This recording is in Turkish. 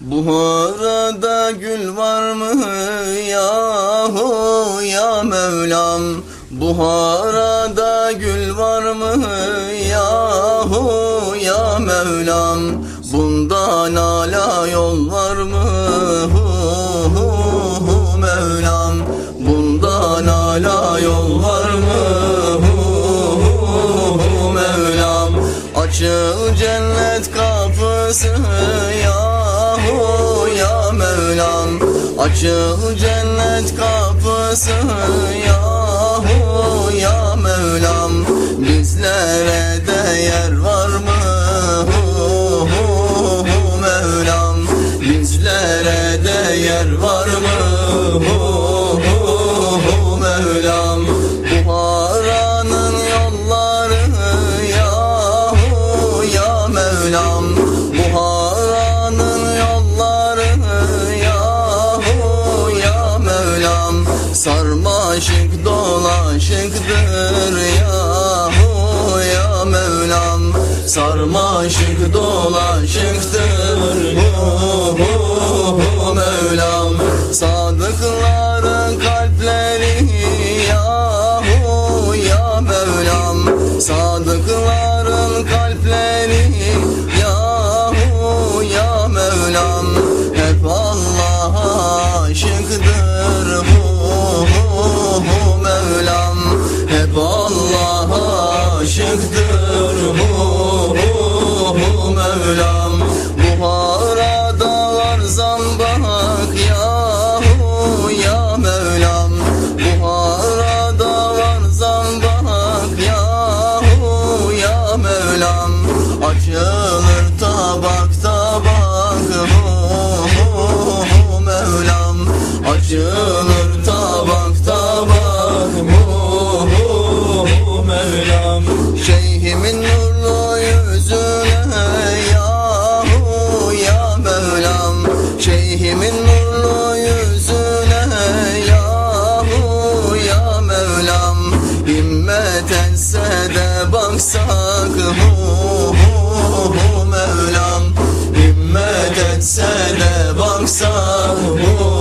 Buharada gül var mı yahu ya Mevlam? Buharada gül var mı yahu ya Mevlam? Bundan ala yol var mı hu hu hu Mevlam? Bundan ala yol var mı hu hu hu Mevlam? Açıl cennet kapısı Mevlam. Açıl cennet kapısı yahu ya Mevlam. Bizlere de yer var Sarmaşık dolaşıktır yahu ya Mevlam. Sarmaşık dolaşıktır hu hu Mevlam. Sadıkların kalpleri aşıktır hu hu hu Mevlam Buhara'da var zambak yahu ya Mevlam. Buhara'da var zambak yahu ya Mevlam. Açılır tabak tabak hu hu hu Mevlam. Açılır baksak mu Mevlam Himmet etse de baksak mu